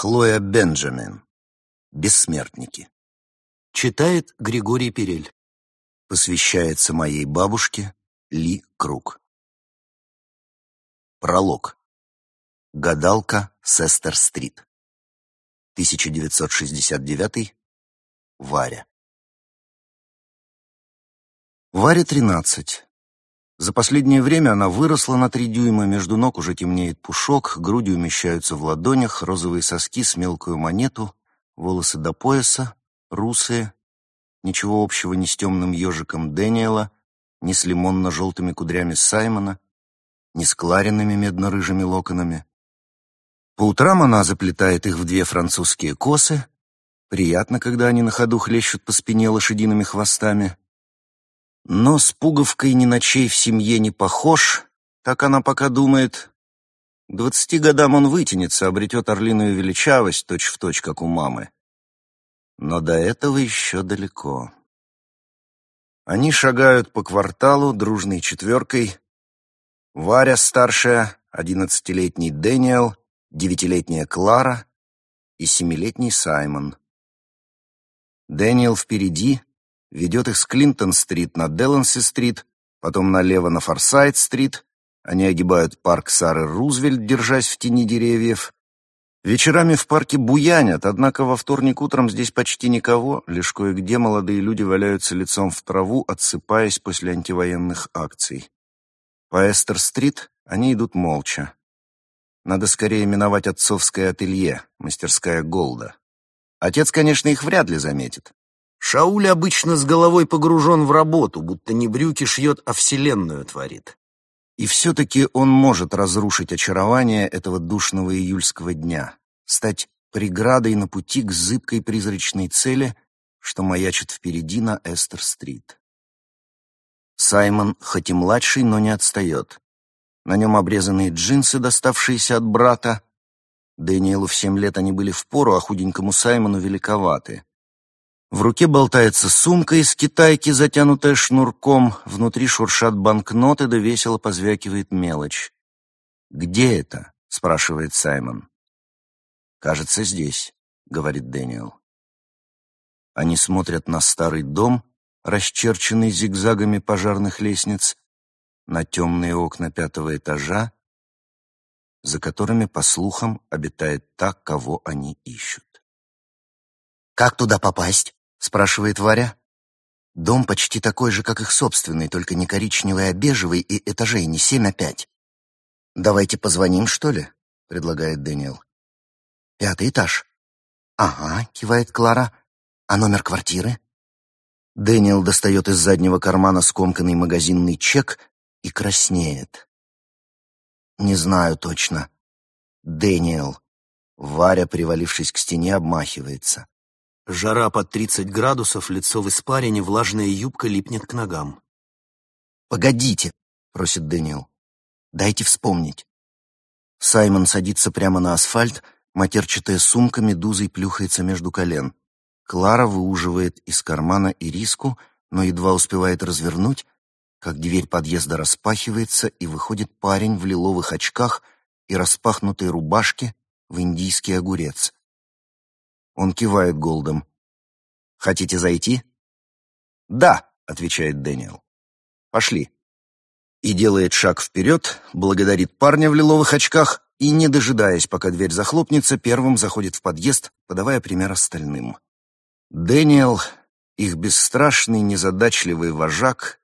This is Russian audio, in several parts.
Хлоя Бенджамин. Бессмертники. Читает Григорий Перель. Посвящается моей бабушке Ли Круг. Пролог. Гадалка Сестер-стрит. 1969. Варя. Варе 13. За последнее время она выросла на три дюйма, между ног уже темнеет пушок, груди умещаются в ладонях, розовые соски с мелкую монету, волосы до пояса, русые, ничего общего ни с темным ежиком Дэниела, ни с лимонно-желтыми кудрями Саймона, ни с кларенными медно-рыжими локонами. По утрам она заплетает их в две французские косы. Приятно, когда они на ходу хлещут по спине лошадиными хвостами. Но с пуговкой ни на чей в семье не похож, так она пока думает. К двадцати годам он вытянется, обретет орлиную величавость, точь-в-точь, точь, как у мамы. Но до этого еще далеко. Они шагают по кварталу дружной четверкой. Варя старшая, одиннадцатилетний Дэниел, девятилетняя Клара и семилетний Саймон. Дэниел впереди, ведет их с Клинтон-стрит на Деланси-стрит, потом налево на Форсайт-стрит. Они огибают парк Сары Рузвельт, держась в тени деревьев. Вечерами в парке буянят, однако во вторник утром здесь почти никого, лишь кое-где молодые люди валяются лицом в траву, отсыпаясь после антивоенных акций. По Эстер-стрит они идут молча. Надо скорее миновать отцовское ателье, мастерская Голда. Отец, конечно, их вряд ли заметит. Шауль обычно с головой погружен в работу, будто не брюки шьет, а вселенную творит. И все-таки он может разрушить очарование этого душного июльского дня, стать преградой на пути к зыбкой призрачной цели, что маячит впереди на Эстер-стрит. Саймон, хоть и младший, но не отстает. На нем обрезанные джинсы, доставшиеся от брата. Дэниелу в семь лет они были в пору, а худенькому Саймону великоваты. В руке болтается сумка из китайки, затянутая шнурком, внутри шуршат банкноты, да весело позвякивает мелочь. «Где это?» — спрашивает Саймон. «Кажется, здесь», — говорит Дэниел. Они смотрят на старый дом, расчерченный зигзагами пожарных лестниц, на темные окна пятого этажа, за которыми, по слухам, обитает та, кого они ищут. «Как туда попасть?» Спрашивает Варя. Дом почти такой же, как их собственный, только не коричневый, а бежевый, и этажей не семь, а пять. «Давайте позвоним, что ли?» — предлагает Дэниел. «Пятый этаж». «Ага», — кивает Клара. «А номер квартиры?» Дэниел достает из заднего кармана скомканный магазинный чек и краснеет. «Не знаю точно». «Дэниел». Варя, привалившись к стене, обмахивается. Жара под 30 градусов, лицо в испарине, влажная юбка липнет к ногам. «Погодите», — просит Дэниел. «Дайте вспомнить». Саймон садится прямо на асфальт, матерчатая сумка медузой плюхается между колен. Клара выуживает из кармана ириску, но едва успевает развернуть, как дверь подъезда распахивается, и выходит парень в лиловых очках и распахнутой рубашке в индийский огурец. Он кивает Голдом. «Хотите зайти?» «Да», — отвечает Дэниел. «Пошли». И делает шаг вперед, благодарит парня в лиловых очках и, не дожидаясь, пока дверь захлопнется, первым заходит в подъезд, подавая пример остальным. Дэниел, их бесстрашный, незадачливый вожак,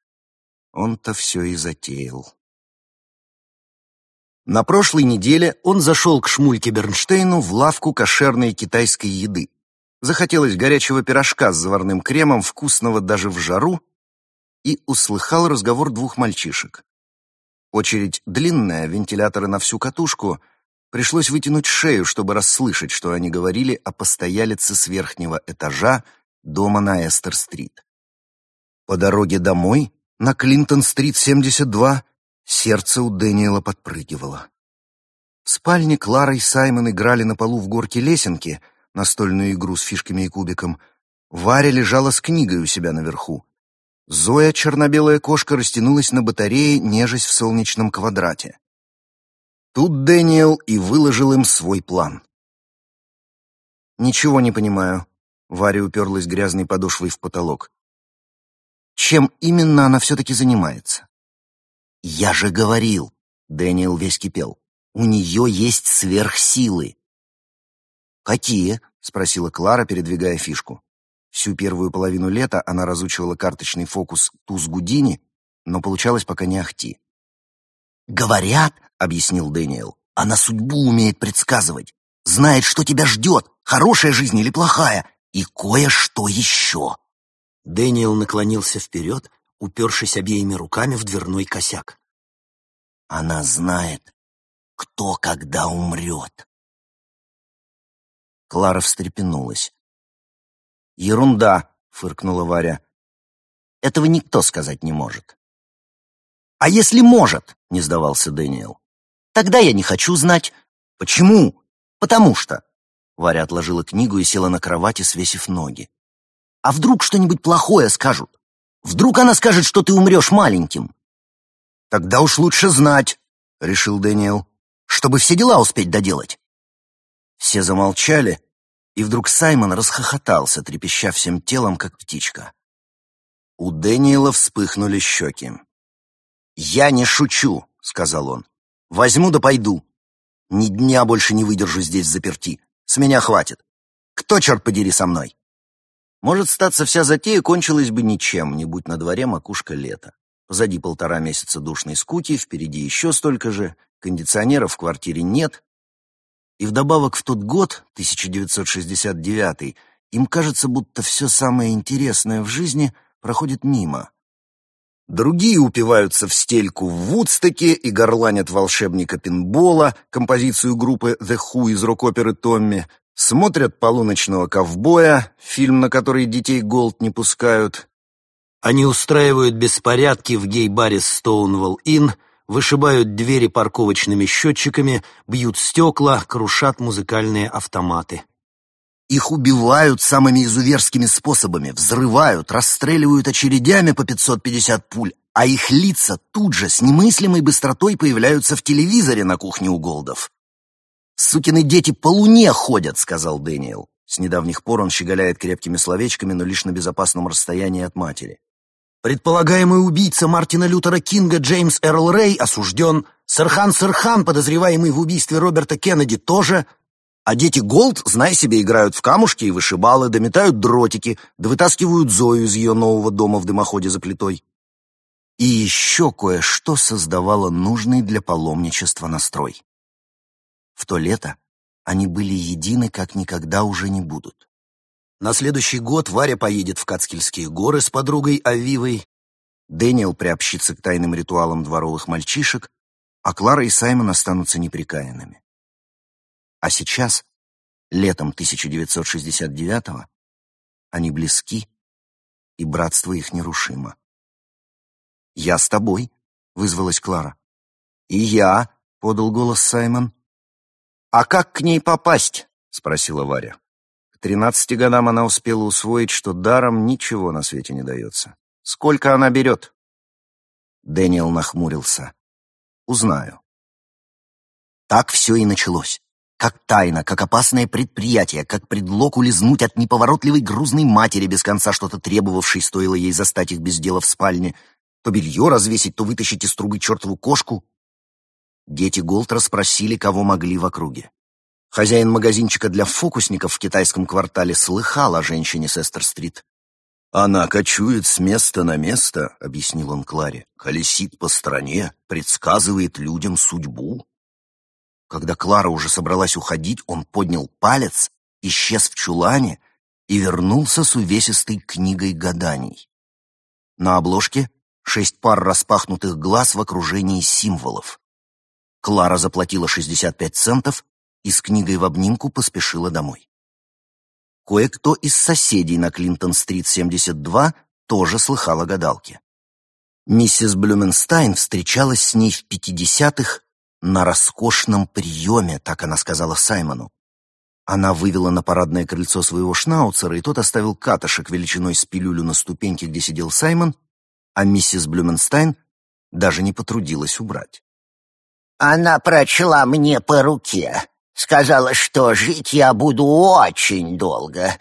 он-то все и затеял. На прошлой неделе он зашел к Шмульке Бернштейну в лавку кошерной китайской еды. Захотелось горячего пирожка с заварным кремом, вкусного даже в жару, и услыхал разговор двух мальчишек. Очередь длинная, вентиляторы на всю катушку. Пришлось вытянуть шею, чтобы расслышать, что они говорили о постоялице с верхнего этажа дома на Эстер-стрит. По дороге домой, на Клинтон-стрит 72, Сердце у Дэниела подпрыгивало. В спальне Клара и Саймон играли на полу в горке лесенки, настольную игру с фишками и кубиком. Варя лежала с книгой у себя наверху. Зоя, черно-белая кошка, растянулась на батарее, нежесть в солнечном квадрате. Тут Дэниел и выложил им свой план. «Ничего не понимаю». Варя уперлась грязной подошвой в потолок. «Чем именно она все-таки занимается?» «Я же говорил!» — Дэниел весь кипел. «У нее есть сверхсилы!» «Какие?» — спросила Клара, передвигая фишку. Всю первую половину лета она разучивала карточный фокус «Туз Гудини», но получалось пока не ахти. «Говорят», — объяснил Дэниел, — «она судьбу умеет предсказывать, знает, что тебя ждет, хорошая жизнь или плохая, и кое-что еще». Дэниел наклонился вперед, упершись обеими руками в дверной косяк. «Она знает, кто когда умрет». Клара встрепенулась. «Ерунда!» — фыркнула Варя. «Этого никто сказать не может». «А если может?» — не сдавался Дэниел. «Тогда я не хочу знать». «Почему?» «Потому что...» Варя отложила книгу и села на кровати, свесив ноги. «А вдруг что-нибудь плохое скажут? Вдруг она скажет, что ты умрешь маленьким?» «Тогда уж лучше знать», — решил Дэниел, «чтобы все дела успеть доделать». Все замолчали, и вдруг Саймон расхохотался, трепеща всем телом, как птичка. У Дэниела вспыхнули щеки. «Я не шучу», — сказал он. «Возьму да пойду. Ни дня больше не выдержу здесь заперти. С меня хватит. Кто, черт подери, со мной?» Может, статься вся затея кончилась бы ничем, не будь на дворе макушка лета. Позади полтора месяца душной скуки, впереди еще столько же, кондиционеров в квартире нет, и вдобавок в тот год, 1969, им кажется, будто все самое интересное в жизни проходит мимо. Другие упиваются в стельку в Вудстоке и горланят волшебника пинбола, композицию группы The Who из рок-оперы «Томми», смотрят «Полуночного ковбоя», фильм, на который детей Голд не пускают. Они устраивают беспорядки в гей-баре «Стоунволл-Инн», вышибают двери парковочными счетчиками, бьют стекла, крушат музыкальные автоматы. Их убивают самыми изуверскими способами, взрывают, расстреливают очередями по 550 пуль, а их лица тут же с немыслимой быстротой появляются в телевизоре на кухне у Голдов. «Сукины дети по луне ходят», — сказал Дэниел. С недавних пор он щеголяет крепкими словечками, но лишь на безопасном расстоянии от матери. Предполагаемый убийца Мартина Лютера Кинга Джеймс Эрл Рэй осужден. Сырхан Сырхан, подозреваемый в убийстве Роберта Кеннеди, тоже. А дети Голд, знай себе, играют в камушки и вышибалы, да метают дротики, да вытаскивают Зою из ее нового дома в дымоходе за плитой. И еще кое-что создавало нужный для паломничества настрой. В то лето они были едины, как никогда уже не будут. На следующий год Варя поедет в Катскильские горы с подругой Авивой, Дэниел приобщится к тайным ритуалам дворовых мальчишек, а Клара и Саймон останутся неприкаянными. А сейчас, летом 1969-го, они близки, и братство их нерушимо. «Я с тобой», — вызвалась Клара. «И я», — подал голос Саймон. «А как к ней попасть?» — спросила Варя. К тринадцати годам она успела усвоить, что даром ничего на свете не дается. Сколько она берет? Дэниел нахмурился. Узнаю. Так все и началось. Как тайна, как опасное предприятие, как предлог улизнуть от неповоротливой грузной матери, без конца что-то требовавшей, стоило ей застать их без дела в спальне, то белье развесить, то вытащить из трубы чертову кошку. Дети Голд расспросили, кого могли в округе. Хозяин магазинчика для фокусников в китайском квартале слыхал о женщине с Эстер-стрит. «Она кочует с места на место», — объяснил он Кларе, «колесит по стране, предсказывает людям судьбу». Когда Клара уже собралась уходить, он поднял палец, исчез в чулане и вернулся с увесистой книгой гаданий. На обложке шесть пар распахнутых глаз в окружении символов. Клара заплатила 65 центов и с книгой в обнимку поспешила домой. Кое-кто из соседей на Клинтон-стрит 72 тоже слыхал о гадалке. Миссис Блюменстайн встречалась с ней в 50-х на роскошном приеме, так она сказала Саймону. Она вывела на парадное крыльцо своего шнауцера, и тот оставил катышек величиной с пилюлю на ступеньке, где сидел Саймон, а миссис Блюменстайн даже не потрудилась убрать. «Она прочла мне по руке», Сказала, что жить я буду очень долго».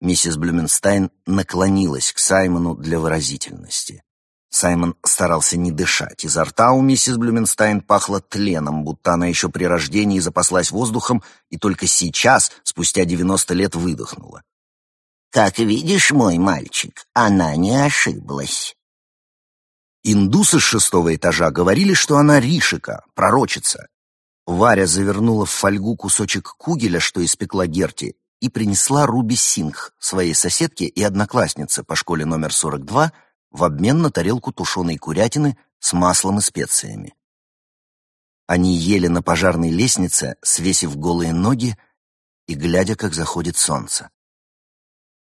Миссис Блюменстайн наклонилась к Саймону для выразительности. Саймон старался не дышать. Изо рта у миссис Блюменстайн пахло тленом, будто она еще при рождении запаслась воздухом и только сейчас, спустя девяносто лет, выдохнула. «Как видишь, мой мальчик, она не ошиблась». Индусы с шестого этажа говорили, что она Ришика, пророчица. Варя завернула в фольгу кусочек кугеля, что испекла Герти, и принесла Руби Сингх, своей соседке и однокласснице по школе номер 42, в обмен на тарелку тушеной курятины с маслом и специями. Они ели на пожарной лестнице, свесив голые ноги и глядя, как заходит солнце.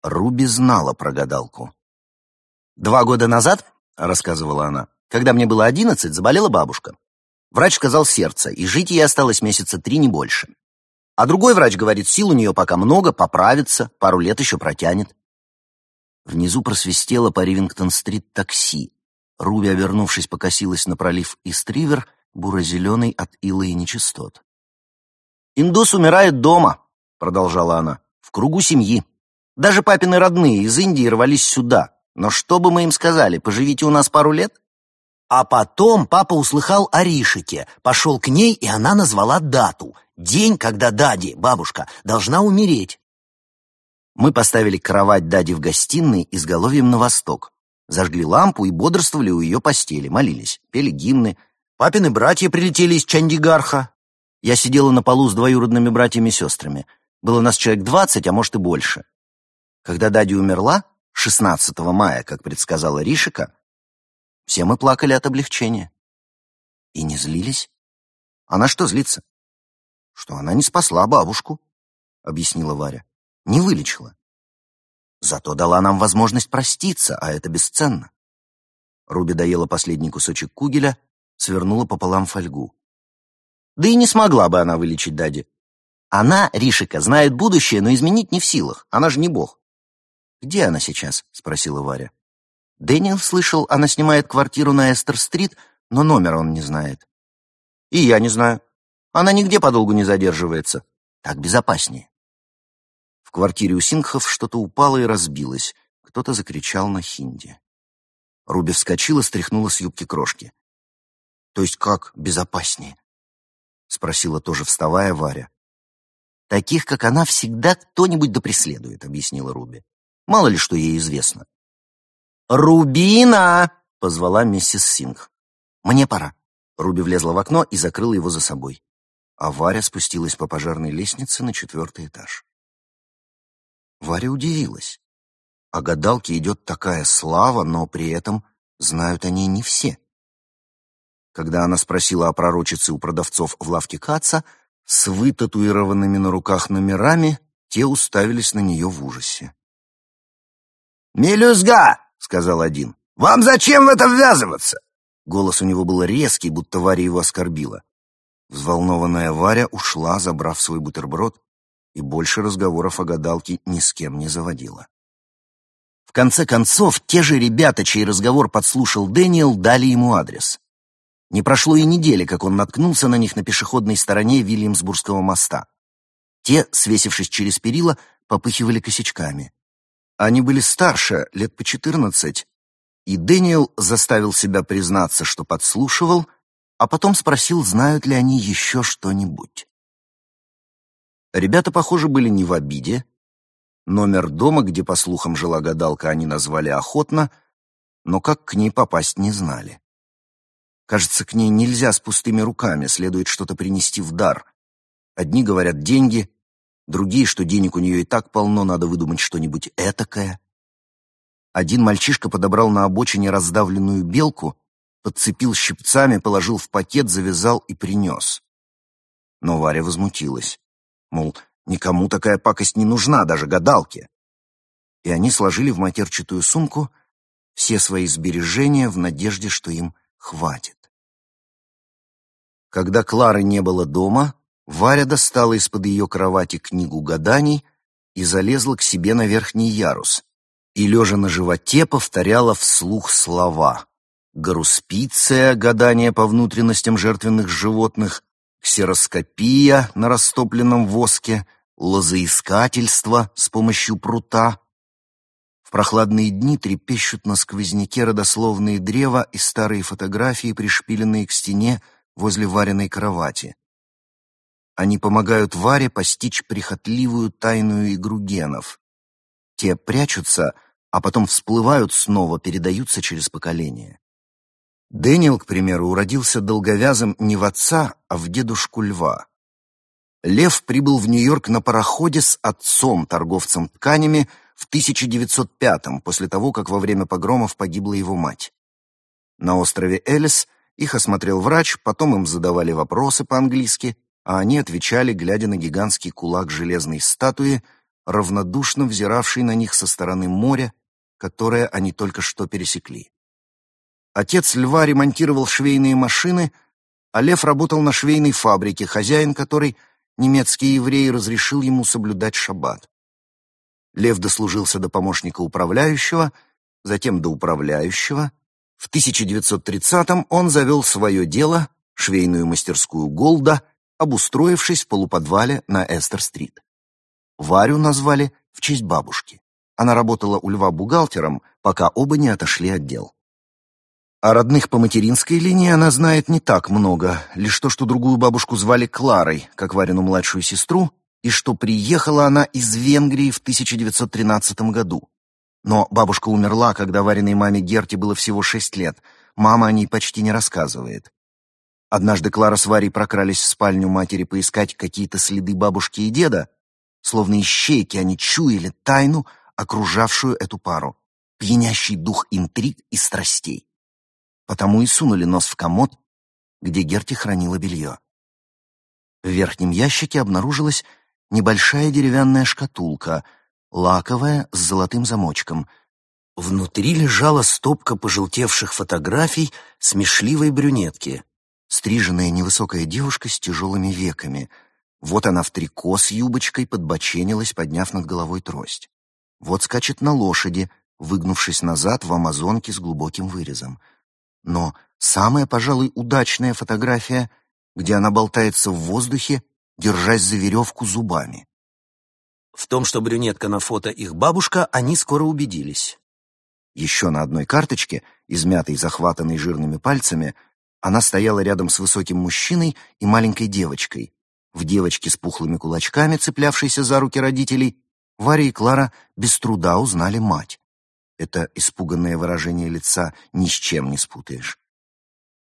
Руби знала про гадалку. «Два года назад, — рассказывала она, — когда мне было одиннадцать, заболела бабушка. Врач сказал сердце, и жить ей осталось месяца три, не больше. А другой врач говорит, сил у нее пока много, поправится, пару лет еще протянет. Внизу просвистело по Ривингтон-стрит такси. Руби, обернувшись, покосилась на пролив Истривер, буро-зеленый от ила и нечистот. «Индус умирает дома», — продолжала она, — «в кругу семьи. Даже папины родные из Индии рвались сюда. Но что бы мы им сказали, поживите у нас пару лет? А потом папа услыхал о Ришике, пошел к ней, и она назвала дату. День, когда Дади, бабушка, должна умереть. Мы поставили кровать Дади в гостиной изголовьем на восток. Зажгли лампу и бодрствовали у ее постели, молились, пели гимны. Папины братья прилетели из Чандигарха. Я сидела на полу с двоюродными братьями и сестрами. Было нас человек двадцать, а может и больше. Когда Дади умерла, 16 мая, как предсказала Ришика, все мы плакали от облегчения. И не злились. Она что злится? Что она не спасла бабушку, объяснила Варя. Не вылечила. Зато дала нам возможность проститься, а это бесценно. Руби доела последний кусочек кугеля, свернула пополам фольгу. Да и не смогла бы она вылечить Дади. Она, Ришика, знает будущее, но изменить не в силах. Она же не бог. «Где она сейчас?» — спросила Варя. Дэниел слышал, она снимает квартиру на Эстер-стрит, но номер он не знает. И я не знаю. Она нигде подолгу не задерживается. Так безопаснее. В квартире у Сингхов что-то упало и разбилось. Кто-то закричал на хинди. Руби вскочила, стряхнула с юбки крошки. «То есть как безопаснее?» — спросила тоже вставая Варя. «Таких, как она, всегда кто-нибудь да преследует», — объяснила Руби. «Мало ли, что ей известно. «Рубина!» — позвала миссис Сингх. «Мне пора». Руби влезла в окно и закрыла его за собой. А Варя спустилась по пожарной лестнице на четвертый этаж. Варя удивилась. О гадалке идет такая слава, но при этом знают о ней не все. Когда она спросила о пророчице у продавцов в лавке Каца, с вытатуированными на руках номерами, те уставились на нее в ужасе. «Мелюзга!» — сказал один. «Вам зачем в это ввязываться?» Голос у него был резкий, будто Варя его оскорбила. Взволнованная Варя ушла, забрав свой бутерброд, и больше разговоров о гадалке ни с кем не заводила. В конце концов, те же ребята, чей разговор подслушал Дэниел, дали ему адрес. Не прошло и недели, как он наткнулся на них на пешеходной стороне Вильямсбургского моста. Те, свесившись через перила, попыхивали косячками. Они были старше, лет по четырнадцать, и Дэниел заставил себя признаться, что подслушивал, а потом спросил, знают ли они еще что-нибудь. Ребята, похоже, были не в обиде. Номер дома, где, по слухам, жила гадалка, они назвали охотно, но как к ней попасть не знали. Кажется, к ней нельзя с пустыми руками, следует что-то принести в дар. Одни говорят деньги, другие, что денег у нее и так полно, надо выдумать что-нибудь этакое. Один мальчишка подобрал на обочине раздавленную белку, подцепил щипцами, положил в пакет, завязал и принес. Но Варя возмутилась. Мол, никому такая пакость не нужна, даже гадалке. И они сложили в матерчатую сумку все свои сбережения в надежде, что им хватит. Когда Клары не было дома, Варя достала из-под ее кровати книгу гаданий и залезла к себе на верхний ярус, и, лежа на животе, повторяла вслух слова. Гаруспиция — гадание по внутренностям жертвенных животных, ксероскопия на растопленном воске, лозоискательство с помощью прута. В прохладные дни трепещут на сквозняке родословные древа и старые фотографии, пришпиленные к стене возле вареной кровати. Они помогают Варе постичь прихотливую тайную игру генов. Те прячутся, а потом всплывают снова, передаются через поколения. Дэниел, к примеру, уродился долговязым не в отца, а в дедушку льва. Лев прибыл в Нью-Йорк на пароходе с отцом, торговцем тканями, в 1905-м, после того, как во время погромов погибла его мать. На острове Элис их осмотрел врач, потом им задавали вопросы по-английски, а они отвечали, глядя на гигантский кулак железной статуи, равнодушно взиравший на них со стороны моря, которое они только что пересекли. Отец льва ремонтировал швейные машины, а лев работал на швейной фабрике, хозяин которой, немецкий еврей, разрешил ему соблюдать шаббат. Лев дослужился до помощника управляющего, затем до управляющего. В 1930-м он завел свое дело, швейную мастерскую «Голда», обустроившись в полуподвале на Эстер-стрит. Варю назвали в честь бабушки. Она работала у льва бухгалтером, пока оба не отошли от дел. О родных по материнской линии она знает не так много, лишь то, что другую бабушку звали Кларой, как Варину младшую сестру, и что приехала она из Венгрии в 1913 году. Но бабушка умерла, когда Вариной маме Герте было всего шесть лет. Мама о ней почти не рассказывает. Однажды Клара с Варей прокрались в спальню матери поискать какие-то следы бабушки и деда. Словно ищейки они чуяли тайну, окружавшую эту пару. Пьянящий дух интриг и страстей потому и сунули нос в комод, где Герти хранила белье. В верхнем ящике обнаружилась небольшая деревянная шкатулка, лаковая, с золотым замочком. Внутри лежала стопка пожелтевших фотографий смешливой брюнетки, стриженная невысокая девушка с тяжелыми веками. Вот она в трико с юбочкой подбоченилась, подняв над головой трость. Вот скачет на лошади, выгнувшись назад в амазонке с глубоким вырезом. Но самая, пожалуй, удачная фотография, где она болтается в воздухе, держась за веревку зубами. В том, что брюнетка на фото их бабушка, они скоро убедились. Еще на одной карточке, измятой, захватанной жирными пальцами, она стояла рядом с высоким мужчиной и маленькой девочкой. В девочке с пухлыми кулачками, цеплявшейся за руки родителей, Варя и Клара без труда узнали мать. Это испуганное выражение лица ни с чем не спутаешь.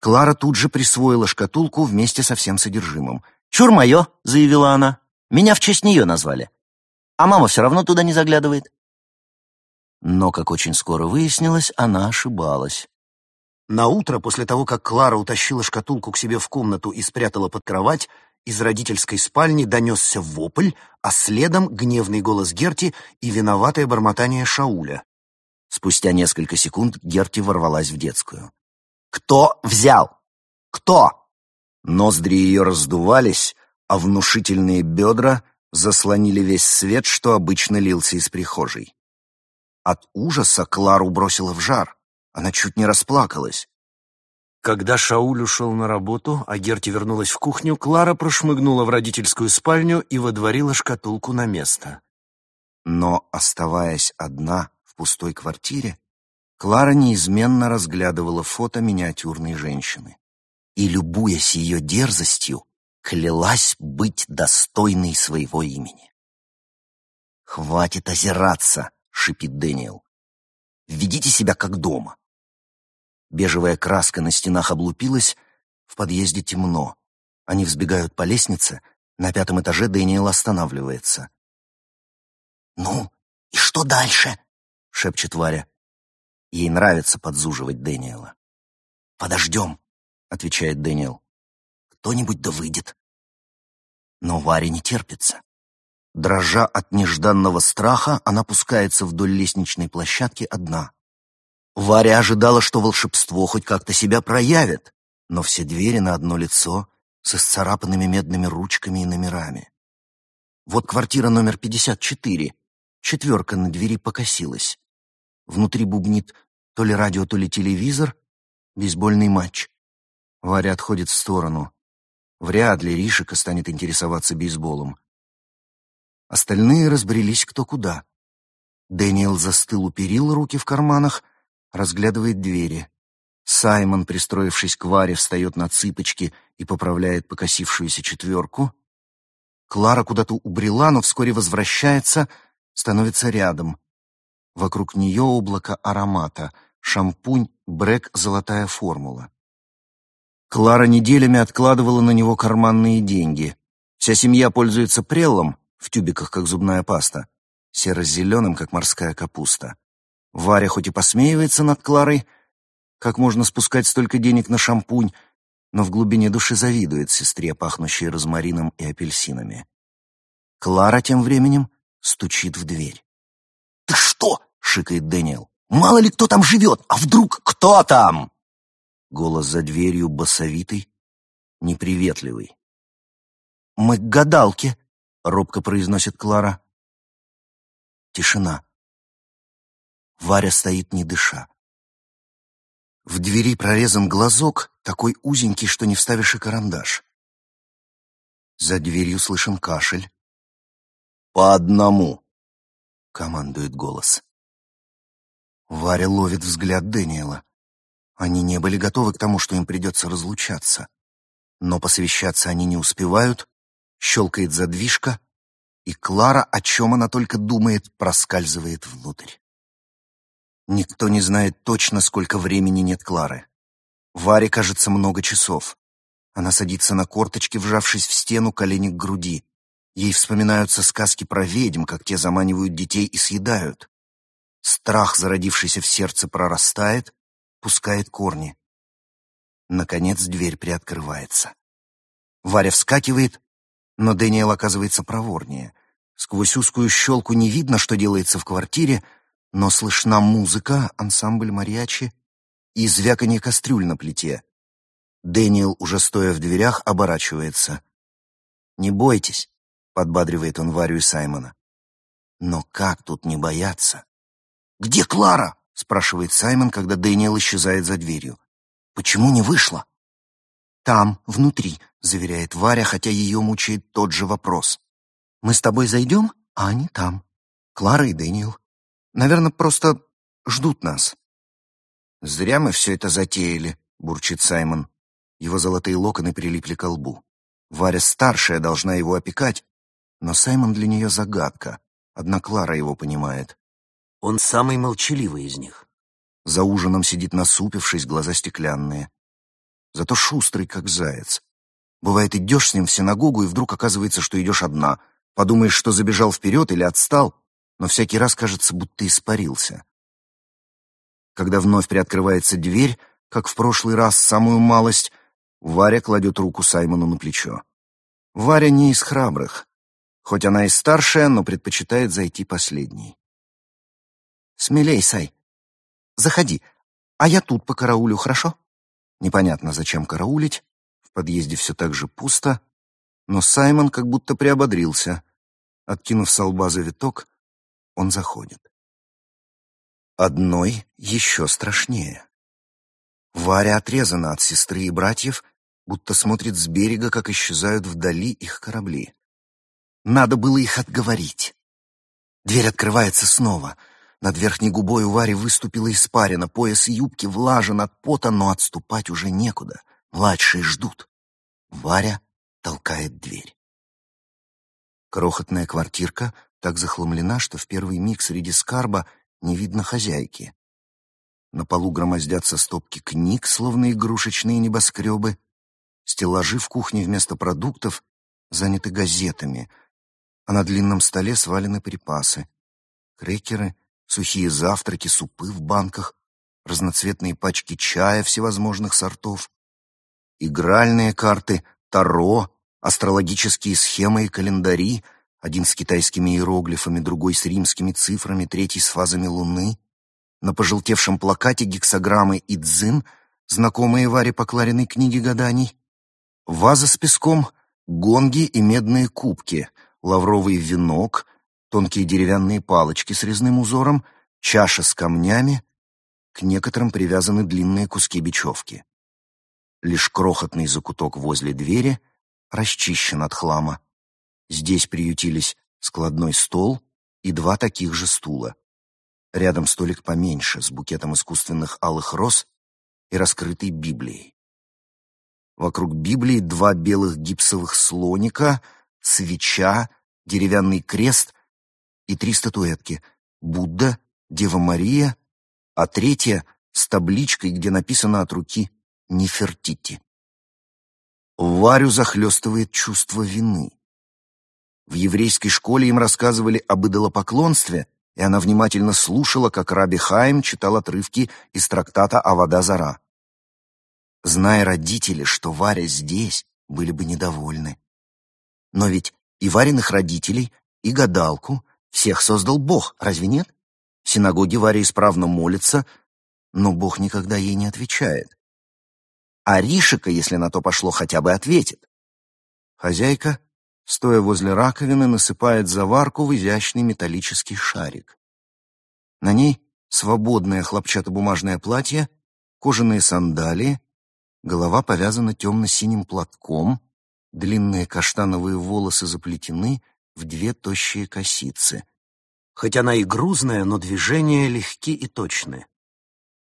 Клара тут же присвоила шкатулку вместе со всем содержимым. «Чур мое!» — заявила она. «Меня в честь нее назвали. А мама все равно туда не заглядывает». Но, как очень скоро выяснилось, она ошибалась. На утро после того, как Клара утащила шкатулку к себе в комнату и спрятала под кровать, из родительской спальни донесся вопль, а следом гневный голос Герти и виноватое бормотание Шауля. Спустя несколько секунд Герти ворвалась в детскую. «Кто взял? Кто?» Ноздри ее раздувались, а внушительные бедра заслонили весь свет, что обычно лился из прихожей. От ужаса Клару бросила в жар. Она чуть не расплакалась. Когда Шауль ушел на работу, а Герти вернулась в кухню, Клара прошмыгнула в родительскую спальню и водворила шкатулку на место. Но, оставаясь одна, пустой квартире, Клара неизменно разглядывала фото миниатюрной женщины и, любуясь ее дерзостью, клялась быть достойной своего имени. «Хватит озираться!» — шипит Дэниел. «Ведите себя как дома!» Бежевая краска на стенах облупилась, в подъезде темно. Они взбегают по лестнице, на пятом этаже Дэниел останавливается. «Ну, и что дальше?» — шепчет Варя. Ей нравится подзуживать Дэниела. «Подождем», — отвечает Дэниел. «Кто-нибудь да выйдет». Но Варе не терпится. Дрожа от нежданного страха, она пускается вдоль лестничной площадки одна. Варя ожидала, что волшебство хоть как-то себя проявит, но все двери на одно лицо с исцарапанными медными ручками и номерами. Вот квартира номер 54, Четверка на двери покосилась. Внутри бубнит то ли радио, то ли телевизор. Бейсбольный матч. Варя отходит в сторону. Вряд ли Ришика станет интересоваться бейсболом. Остальные разбрелись кто куда. Дэниел застыл у перил, руки в карманах, разглядывает двери. Саймон, пристроившись к Варе, встает на цыпочки и поправляет покосившуюся четверку. Клара куда-то убрела, но вскоре возвращается, становится рядом. Вокруг нее облако аромата, шампунь, брек, золотая формула. Клара неделями откладывала на него карманные деньги. Вся семья пользуется преллом, в тюбиках, как зубная паста, серо-зеленым, как морская капуста. Варя хоть и посмеивается над Кларой, как можно спускать столько денег на шампунь, но в глубине души завидует сестре, пахнущей розмарином и апельсинами. Клара тем временем стучит в дверь. «Ты что?» — шикает Дэниел. «Мало ли кто там живет, а вдруг кто там?» Голос за дверью басовитый, неприветливый. «Мы к гадалке», — робко произносит Клара. Тишина. Варя стоит не дыша. В двери прорезан глазок, такой узенький, что не вставишь и карандаш. За дверью слышен кашель. «По одному!» — командует голос. Варя ловит взгляд Дэниела. Они не были готовы к тому, что им придется разлучаться. Но посовещаться они не успевают, щелкает задвижка, и Клара, о чем она только думает, проскальзывает внутрь. Никто не знает точно, сколько времени нет Клары. Варе, кажется, много часов. Она садится на корточки, вжавшись в стену, колени к груди. Ей вспоминаются сказки про ведьм, как те заманивают детей и съедают. Страх, зародившийся в сердце, прорастает, пускает корни. Наконец дверь приоткрывается. Варя вскакивает, но Дэниел оказывается проворнее. Сквозь узкую щелку не видно, что делается в квартире, но слышна музыка, ансамбль мариачи и звяканье кастрюль на плите. Дэниел, уже стоя в дверях, оборачивается. «Не бойтесь», — подбадривает он Варю и Саймона. «Но как тут не бояться?» «Где Клара?» — спрашивает Саймон, когда Дэниел исчезает за дверью. «Почему не вышла?» «Там, внутри», — заверяет Варя, хотя ее мучает тот же вопрос. «Мы с тобой зайдем, а они там. Клара и Дэниел. Наверное, просто ждут нас. Зря мы все это затеяли, бурчит Саймон. Его золотые локоны прилипли к лбу. Варя старшая должна его опекать, но Саймон для нее загадка. Одна Клара его понимает. Он самый молчаливый из них. За ужином сидит насупившись, глаза стеклянные. Зато шустрый, как заяц. Бывает, идешь с ним в синагогу, и вдруг оказывается, что идешь одна. Подумаешь, что забежал вперед или отстал, но всякий раз кажется, будто испарился. Когда вновь приоткрывается дверь, как в прошлый раз, самую малость, Варя кладет руку Саймону на плечо. Варя не из храбрых. Хоть она и старшая, но предпочитает зайти последней. «Смелей, Сай. Заходи, а я тут по караулю, хорошо?» Непонятно, зачем караулить. В подъезде все так же пусто, но Саймон как будто приободрился. Откинув со лба завиток, он заходит. Одной еще страшнее. Варя отрезана от сестры и братьев, будто смотрит с берега, как исчезают вдали их корабли. Надо было их отговорить. Дверь открывается снова. Над верхней губой у Вари выступила испарина, пояс юбки влажен от пота, но отступать уже некуда. Младшие ждут. Варя толкает дверь. Крохотная квартирка так захламлена, что в первый миг среди скарба не видно хозяйки. На полу громоздятся стопки книг, словно игрушечные небоскребы. Стеллажи в кухне вместо продуктов заняты газетами, а на длинном столе свалены припасы. Крекеры, сухие завтраки, супы в банках, разноцветные пачки чая всевозможных сортов, игральные карты, таро, астрологические схемы и календари — один с китайскими иероглифами, другой с римскими цифрами, третий с фазами луны. На пожелтевшем плакате гексограммы и дзин, знакомые Варе по Клариной книге гаданий. Ваза с песком, гонги и медные кубки, лавровый венок, тонкие деревянные палочки с резным узором, чаша с камнями, к некоторым привязаны длинные куски бечевки. Лишь крохотный закуток возле двери, расчищен от хлама. Здесь приютились складной стол и два таких же стула. Рядом столик поменьше, с букетом искусственных алых роз и раскрытой Библией. Вокруг Библии два белых гипсовых слоника, свеча, деревянный крест и три статуэтки — Будда, Дева Мария, а третья — с табличкой, где написано от руки «Нефертити». Варю захлестывает чувство вины. В еврейской школе им рассказывали об идолопоклонстве, и она внимательно слушала, как Раби Хаим читал отрывки из трактата «Авада Зара». Зная родители, что Варя здесь, были бы недовольны. Но ведь и Вариных родителей, и гадалку всех создал Бог, разве нет? В синагоге Варя исправно молится, но Бог никогда ей не отвечает. А Ришика, если на то пошло, хотя бы ответит. Хозяйка, стоя возле раковины, насыпает заварку в изящный металлический шарик. На ней свободное хлопчатобумажное платье, кожаные сандалии, голова повязана темно-синим платком, длинные каштановые волосы заплетены в две тощие косицы. Хоть она и грузная, но движения легки и точны.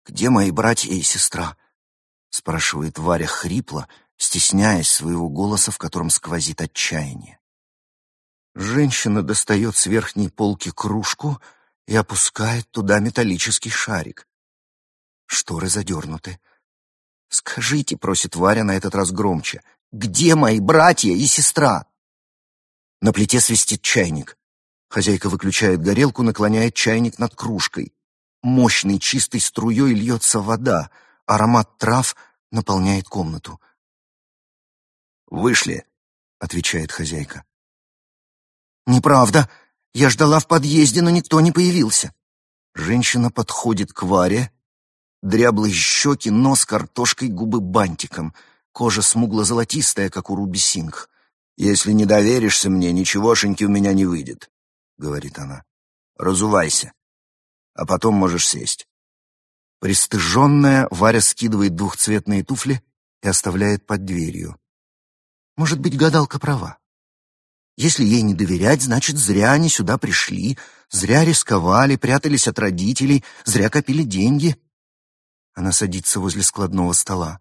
«Где мои братья и сестра?» — спрашивает Варя хрипло, стесняясь своего голоса, в котором сквозит отчаяние. Женщина достает с верхней полки кружку и опускает туда металлический шарик. Шторы задернуты. «Скажите», — просит Варя на этот раз громче, — «где мои братья и сестра?» На плите свистит чайник. Хозяйка выключает горелку, наклоняет чайник над кружкой. Мощной чистой струей льется вода. Аромат трав наполняет комнату. «Вышли», — отвечает хозяйка. «Неправда. Я ждала в подъезде, но никто не появился». Женщина подходит к Варе. Дряблые щеки, нос картошкой, губы бантиком. Кожа смугло-золотистая, как у Руби Сингх. «Если не доверишься мне, ничегошеньки у меня не выйдет», — говорит она. «Разувайся, а потом можешь сесть». Пристыженная, Варя скидывает двухцветные туфли и оставляет под дверью. Может быть, гадалка права. Если ей не доверять, значит, зря они сюда пришли, зря рисковали, прятались от родителей, зря копили деньги. Она садится возле складного стола.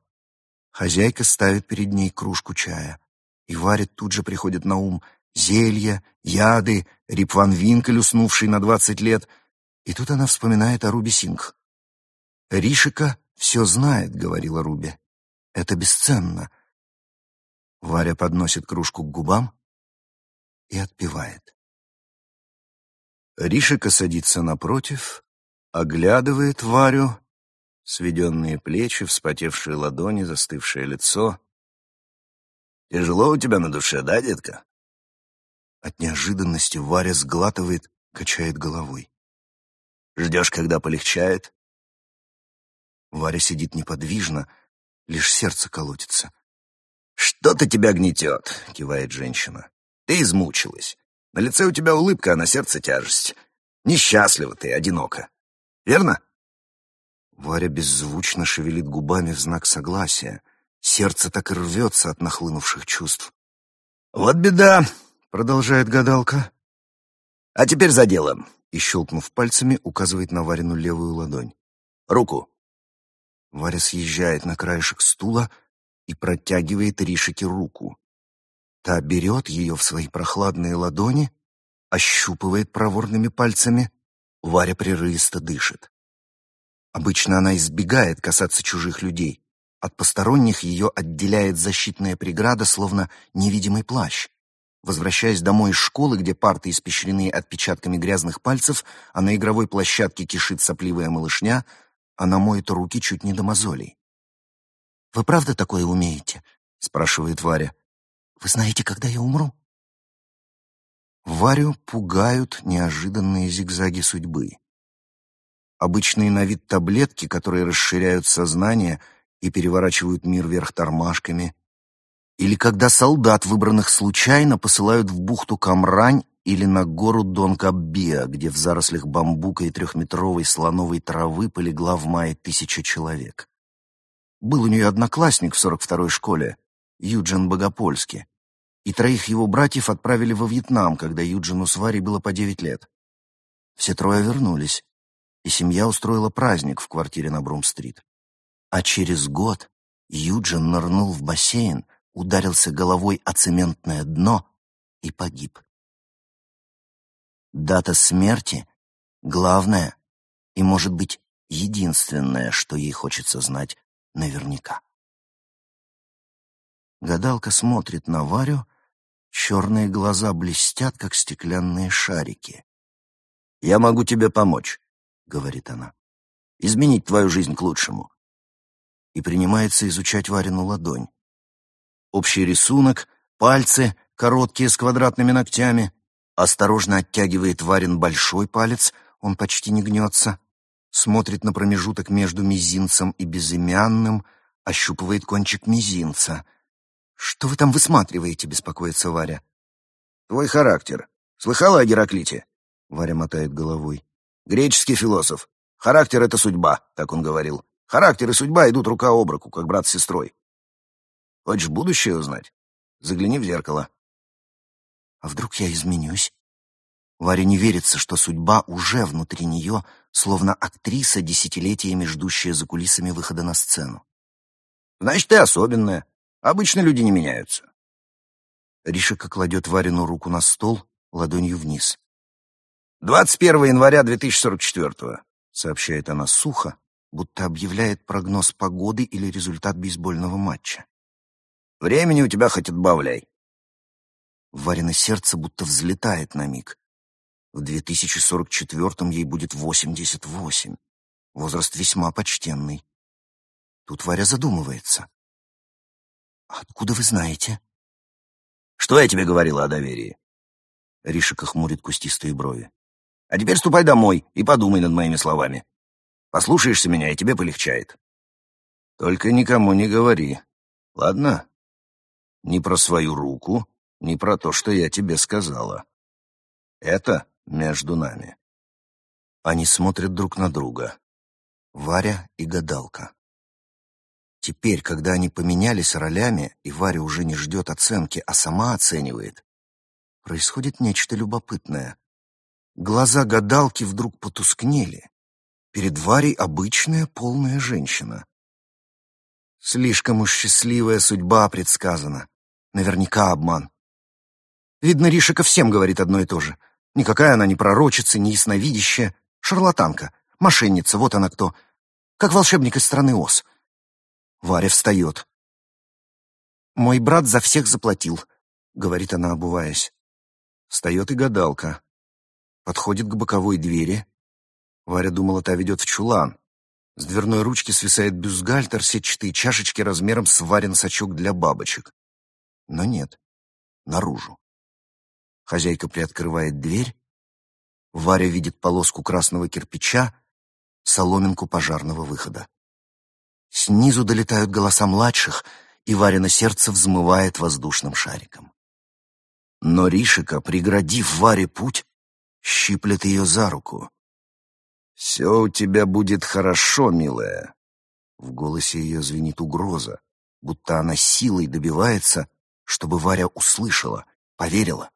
Хозяйка ставит перед ней кружку чая и варит тут же приходит на ум зелья, яды, Рип Ван Винкель, уснувший на двадцать лет. И тут она вспоминает о Руби Сингх. «Ришика все знает», — говорила Руби. «Это бесценно». Варя подносит кружку к губам и отпивает. Ришика садится напротив, оглядывает Варю, сведенные плечи, вспотевшие ладони, застывшее лицо — Тяжело у тебя на душе, да, детка?» От неожиданности Варя сглатывает, качает головой. «Ждешь, когда полегчает?» Варя сидит неподвижно, лишь сердце колотится. «Что-то тебя гнетет», — кивает женщина. «Ты измучилась. На лице у тебя улыбка, а на сердце тяжесть. Несчастлива ты, одиноко. Верно?» Варя беззвучно шевелит губами в знак согласия — Сердце так и рвется от нахлынувших чувств. «Вот беда», — продолжает гадалка. «А теперь за делом», — и, щелкнув пальцами, указывает на Варину левую ладонь. «Руку». Варя съезжает на краешек стула и протягивает Ришике руку. Та берет ее в свои прохладные ладони, ощупывает проворными пальцами. Варя прерывисто дышит. Обычно она избегает касаться чужих людей, от посторонних ее отделяет защитная преграда, словно невидимый плащ. Возвращаясь домой из школы, где парты испещрены отпечатками грязных пальцев, а на игровой площадке кишит сопливая малышня, она моет руки чуть не до мозолей. «Вы правда такое умеете?» — спрашивает Варя. «Вы знаете, когда я умру?» Варю пугают неожиданные зигзаги судьбы. Обычные на вид таблетки, которые расширяют сознание — и переворачивают мир вверх тормашками, или когда солдат, выбранных случайно, посылают в бухту Камрань или на гору Донкаббиа, где в зарослях бамбука и трехметровой слоновой травы полегла в мае тысяча человек. Был у нее одноклассник в 42-й школе, Юджин Богопольский. и троих его братьев отправили во Вьетнам, когда Юджину с Варей было по девять лет. Все трое вернулись, и семья устроила праздник в квартире на Брум-стрит. А через год Юджин нырнул в бассейн, ударился головой о цементное дно и погиб. Дата смерти — главное и, может быть, единственное, что ей хочется знать наверняка. Гадалка смотрит на Варю, черные глаза блестят, как стеклянные шарики. «Я могу тебе помочь», — говорит она, — «изменить твою жизнь к лучшему». И принимается изучать Варину ладонь. Общий рисунок, пальцы, короткие с квадратными ногтями. Осторожно оттягивает Варин большой палец, он почти не гнется. Смотрит на промежуток между мизинцем и безымянным, ощупывает кончик мизинца — «Что вы там высматриваете?» — беспокоится Варя. «Твой характер. Слыхала о Гераклите?» Варя мотает головой. «Греческий философ. Характер — это судьба», — так он говорил. «Характер и судьба идут рука об руку, как брат с сестрой. Хочешь будущее узнать? Загляни в зеркало». «А вдруг я изменюсь?» Варе не верится, что судьба уже внутри нее, словно актриса, десятилетиями ждущая за кулисами выхода на сцену. «Значит, ты особенная. Обычно люди не меняются. Ришика кладет Варину руку на стол, ладонью вниз. 21 января 2044 сообщает она сухо, будто объявляет прогноз погоды или результат бейсбольного матча. Времени у тебя хоть отбавляй. Варина сердце будто взлетает на миг. В 2044-м ей будет 88. Возраст весьма почтенный. Тут Варя задумывается. «Откуда вы знаете?» «Что я тебе говорила о доверии?» Ришика хмурит кустистые брови. «А теперь ступай домой и подумай над моими словами. Послушаешься меня, и тебе полегчает. Только никому не говори, ладно? Ни про свою руку, ни про то, что я тебе сказала. Это между нами». Они смотрят друг на друга. Варя и гадалка. Теперь, когда они поменялись ролями, и Варя уже не ждет оценки, а сама оценивает, происходит нечто любопытное. Глаза гадалки вдруг потускнели. Перед Варей обычная полная женщина. Слишком уж счастливая судьба предсказана. Наверняка обман. Видно, Риша всем говорит одно и то же. Никакая она не пророчица, не ясновидящая. Шарлатанка, мошенница, вот она кто. Как волшебник из страны Оз. Варя встает. «Мой брат за всех заплатил», — говорит она, обуваясь. Встает и гадалка. Подходит к боковой двери. Варя думала, та ведет в чулан. С дверной ручки свисает бюстгальтер, сетчатые чашечки размером с варен сачок для бабочек. Но нет, наружу. Хозяйка приоткрывает дверь. Варя видит полоску красного кирпича, соломинку пожарного выхода. Снизу долетают голоса младших, и Варина сердце взмывает воздушным шариком. Но Ришика, преградив Варе путь, щиплет ее за руку. «Все у тебя будет хорошо, милая». В голосе ее звенит угроза, будто она силой добивается, чтобы Варя услышала, поверила.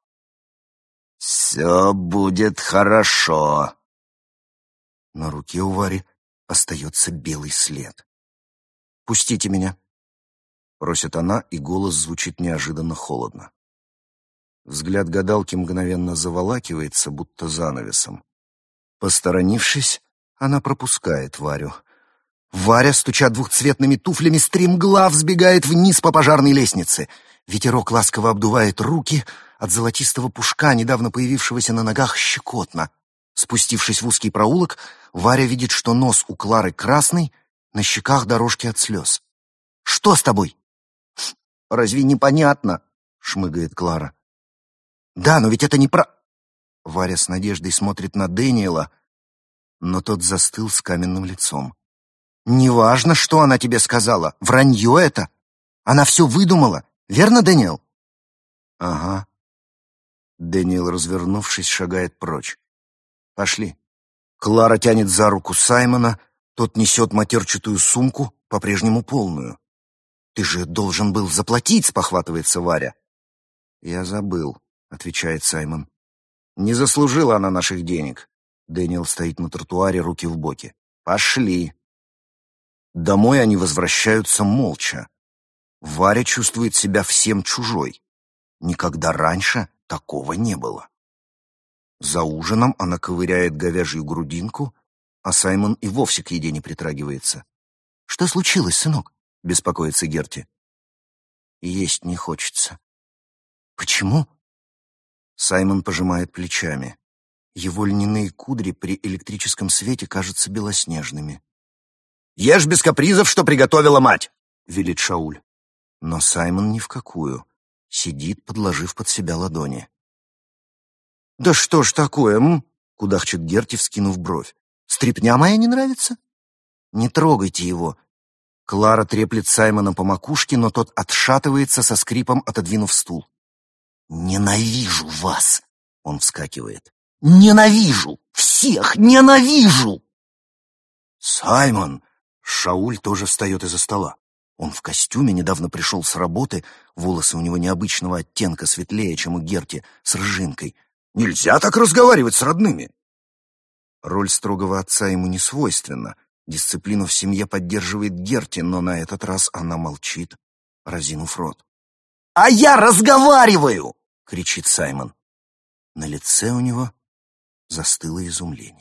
«Все будет хорошо». На руке у Вари остается белый след. «Пустите меня!» Просит она, и голос звучит неожиданно холодно. Взгляд гадалки мгновенно заволакивается, будто занавесом. Посторонившись, она пропускает Варю. Варя, стуча двухцветными туфлями, стремглав сбегает вниз по пожарной лестнице. Ветерок ласково обдувает руки, от золотистого пушка, недавно появившегося на ногах, щекотно. Спустившись в узкий проулок, Варя видит, что нос у Клары красный, на щеках дорожки от слез. «Что с тобой?» «Разве непонятно?» — шмыгает Клара. «Да, но ведь это не про...» Варя с надеждой смотрит на Дэниела, но тот застыл с каменным лицом. «Неважно, что она тебе сказала. Вранье это. Она все выдумала. Верно, Дэниел?» «Ага». Дэниел, развернувшись, шагает прочь. «Пошли». Клара тянет за руку Саймона, тот несет матерчатую сумку, по-прежнему полную. «Ты же должен был заплатить», — спохватывается Варя. «Я забыл», — отвечает Саймон. «Не заслужила она наших денег». Дэниел стоит на тротуаре, руки в боки. «Пошли». Домой они возвращаются молча. Варя чувствует себя всем чужой. Никогда раньше такого не было. За ужином она ковыряет говяжью грудинку, а Саймон и вовсе к еде не притрагивается. «Что случилось, сынок?» — беспокоится Герти. «Есть не хочется». «Почему?» Саймон пожимает плечами. Его льняные кудри при электрическом свете кажутся белоснежными. «Ешь без капризов, что приготовила мать!» — велит Шауль. Но Саймон ни в какую. Сидит, подложив под себя ладони. «Да что ж такое, м?» — кудахчет Герти, вскинув бровь. «Стрепня моя не нравится?» «Не трогайте его!» Клара треплет Саймона по макушке, но тот отшатывается со скрипом, отодвинув стул. «Ненавижу вас!» — он вскакивает. «Ненавижу! Всех ненавижу!» «Саймон!» — Шауль тоже встает из-за стола. Он в костюме, недавно пришел с работы, волосы у него необычного оттенка, светлее, чем у Герти, с рыжинкой. Нельзя так разговаривать с родными. Роль строгого отца ему не свойственна. Дисциплину в семье поддерживает Герти, но на этот раз она молчит, разинув рот. «А я разговариваю!» — кричит Саймон. На лице у него застыло изумление.